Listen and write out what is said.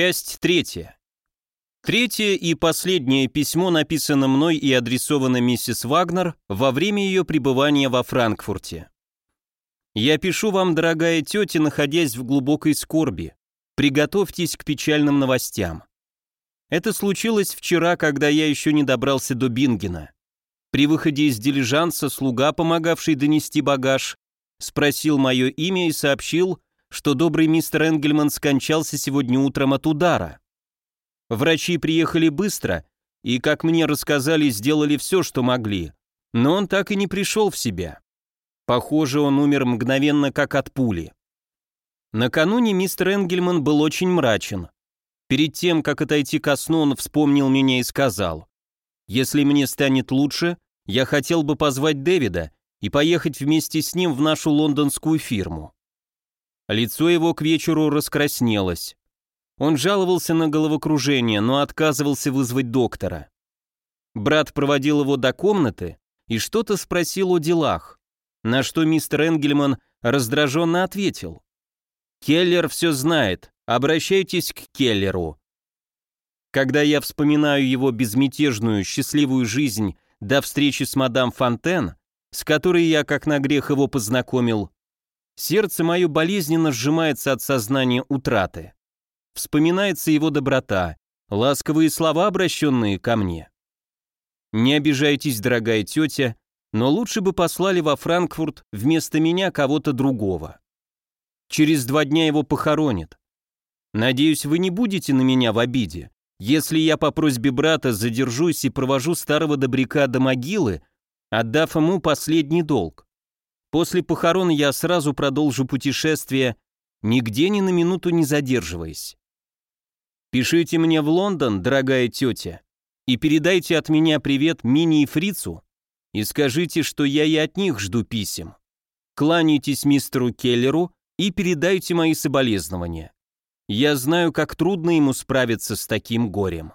Часть третья. Третье и последнее письмо написано мной и адресовано миссис Вагнер во время ее пребывания во Франкфурте. Я пишу вам, дорогая тетя, находясь в глубокой скорби. Приготовьтесь к печальным новостям. Это случилось вчера, когда я еще не добрался до Бингена. При выходе из дилижанса слуга, помогавший донести багаж, спросил мое имя и сообщил, что добрый мистер Энгельман скончался сегодня утром от удара. Врачи приехали быстро и, как мне рассказали, сделали все, что могли, но он так и не пришел в себя. Похоже, он умер мгновенно, как от пули. Накануне мистер Энгельман был очень мрачен. Перед тем, как отойти ко сну, он вспомнил меня и сказал, «Если мне станет лучше, я хотел бы позвать Дэвида и поехать вместе с ним в нашу лондонскую фирму». Лицо его к вечеру раскраснелось. Он жаловался на головокружение, но отказывался вызвать доктора. Брат проводил его до комнаты и что-то спросил о делах, на что мистер Энгельман раздраженно ответил. «Келлер все знает, Обращайтесь к Келлеру. Когда я вспоминаю его безмятежную, счастливую жизнь до встречи с мадам Фонтен, с которой я, как на грех, его познакомил, сердце мое болезненно сжимается от сознания утраты. Вспоминается его доброта, ласковые слова, обращенные ко мне. Не обижайтесь, дорогая тетя, но лучше бы послали во Франкфурт вместо меня кого-то другого. Через два дня его похоронят. Надеюсь, вы не будете на меня в обиде. Если я по просьбе брата задержусь и провожу старого добряка до могилы, отдав ему последний долг. После похорон я сразу продолжу путешествие, нигде ни на минуту не задерживаясь. Пишите мне в Лондон, дорогая тетя, и передайте от меня привет Мини и Фрицу, и скажите, что я и от них жду писем. Кланяйтесь мистеру Келлеру и передайте мои соболезнования. Я знаю, как трудно ему справиться с таким горем.